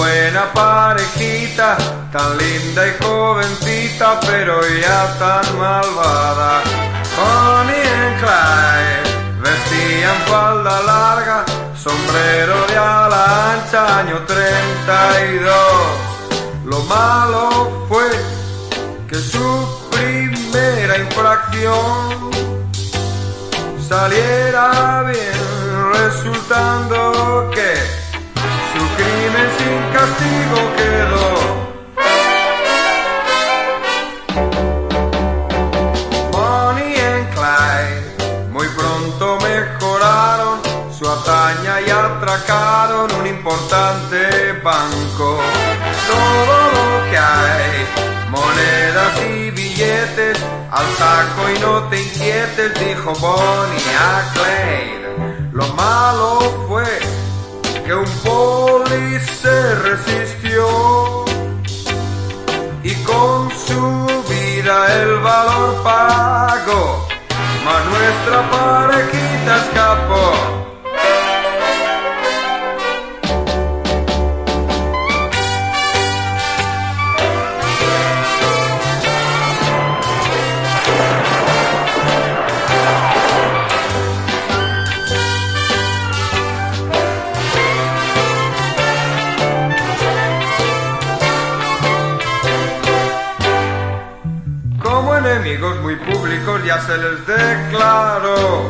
aquella parejita, tan linda y jovencita, pero ya tan malvada. Bonnie y Clyde vestían falda larga, sombrero de ala ancha, año 32. Lo malo fue que su primera infracción saliera bien, resultando mejoraron su hazaña y atracaron un importante banco. Todo lo que hay, monedas y billetes, al saco y no te inquietes, dijo Bonnie a Clyde. Nuestra parejita escapó. Enemigos muy públicos ya se les declaró.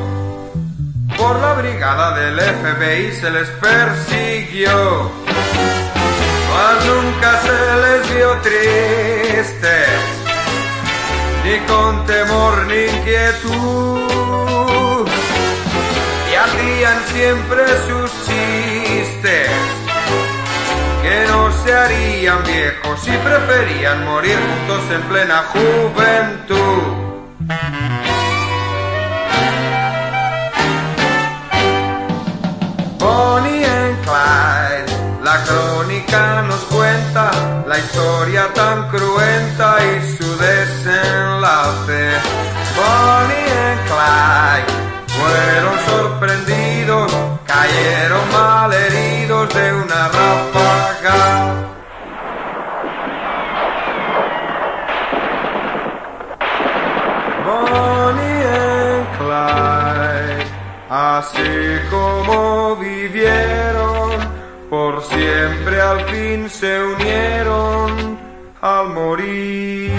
Por la brigada del FBI se les persiguió. Mas nunca se les vio tristes, ni con temor ni inquietud. Y hacían siempre sus chistes que no se harían viejos y preferían morir juntos en plena juventud. Nos cuenta la historia tan cruenta y su desenlace. Bonnie and Clyde fueron sorprendidos, cayeron malheridos de una ráfaga. Bonnie and Clyde, así como vivieron, por siempre al fin se unieron al morir.